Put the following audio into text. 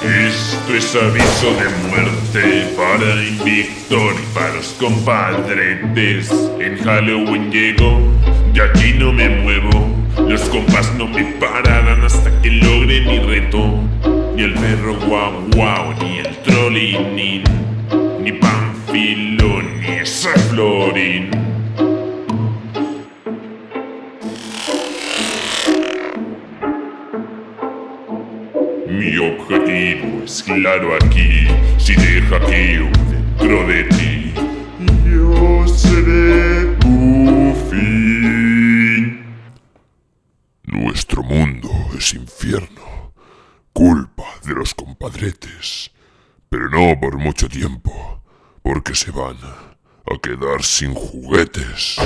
Esto es aviso de muerte para Invictor y para los compadretes. En Halloween llego, de aquí no me muevo. Los compas no me pararán hasta que logre mi reto. Ni el perro guau guau, ni el trollinín, ni Panfilo, ni esa florín. Mi objetivo es claro aquí, si te hackeo dentro de ti, yo seré tu fin. Nuestro mundo es infierno, culpa de los compadretes, pero no por mucho tiempo, porque se van a quedar sin juguetes.